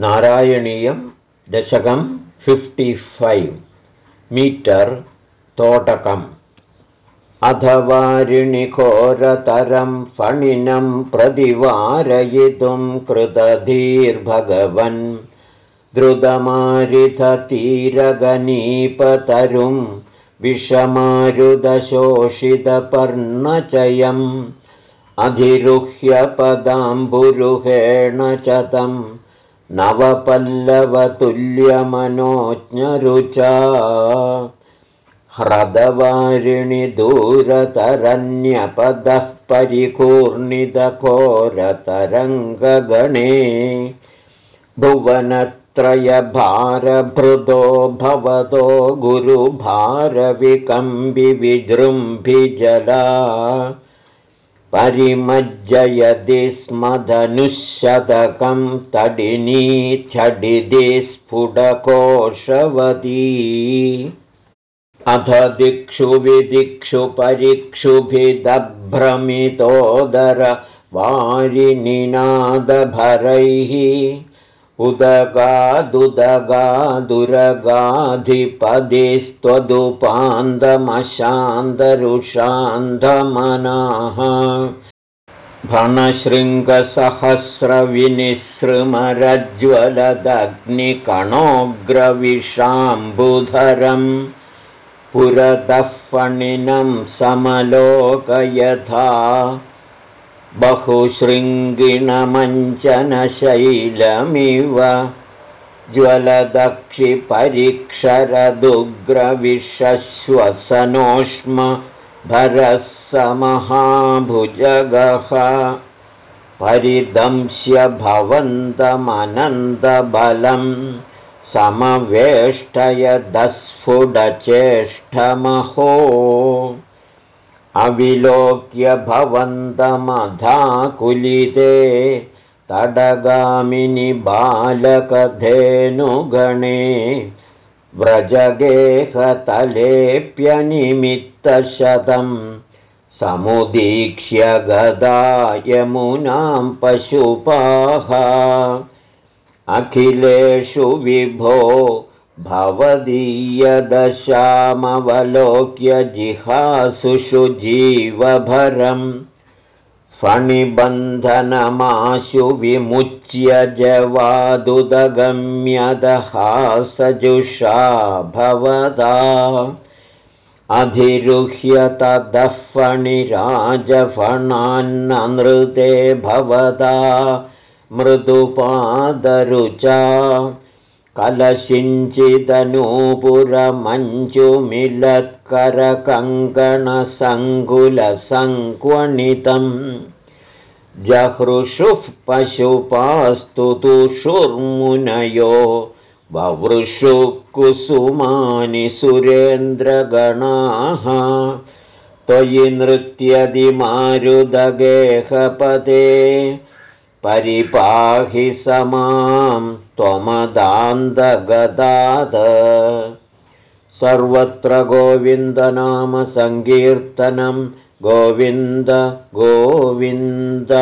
नारायणीयं दशकं fifty five metre तोटकम्। अधवारिणिकोरतरं फणिनं प्रतिवारयितुं कृतधीर्भगवन्। द्रुतमारिततीरगनीपतरुं विषमारुदशोषितपर्णचयम्। अधिरुह्यपदाम्बुरुहेण च तं नवपल्लवतुल्यमनोज्ञरुचा ह्रदवारिणि दूरतरन्यपदः परिकूर्णितकोरतरङ्गगणे भुवनत्रयभारभृदो भवतो गुरुभारविकम्बिविजृम्भिजला परिमज्जयति स्म धनुःशतकं तडिनी छडिदि स्फुटकोशवती। अथ दिक्षु विदिक्षु परिक्षुभिदभ्रमितोदरवारिनिनादभरैः उदगादुदगाधुरगाधिपदिस्त्वदुपान्दमशान्तरुषान्धमनाः भणशृङ्गसहस्रविनिसृमरज्वलदग्निकणोग्रविषाम्बुधरम् पुरतः फणिनं समलोकयथा बहुशृङ्गिणमञ्चनशैलमिव ज्वलदक्षिपरिक्षरदुग्रविश्वसनोष्म भरः स महाभुजगः परिदंश्य भवन्तमनन्दबलं समवेष्टयदस् स्फुटचेष्टमहो अविलोक्य भवन्तमधाकुलिते तडगामिनि बालकधेनुगणे व्रजगेहतलेऽप्यनिमित्तशतं समुदीक्ष्य गदा यमुनां पशुपाः अखिलेषु विभो भवदीयदशामवलोक्य जिहासुषु जीवभरं फणिबन्धनमाशु विमुच्य जवादुदगम्यदहासजुषा भवदा। अधिरुह्य ततः फणिराजफणान्ननृते भवदा। मृदुपादरुचा कलशिञ्चिदनूपुरमञ्जुमिलत्करकङ्कणसङ्कुलसङ्क्वणितम् जहृषुः पशुपास्तु तुषुर्मुनयो ववृषुः कुसुमानि सुरेन्द्रगणाः। त्वयि नृत्यदिमारुदगेहपदे परिपाहि समां त्वमदान्दगदाद सर्वत्र गोविन्दनामसङ्कीर्तनं गोविन्द गोविन्द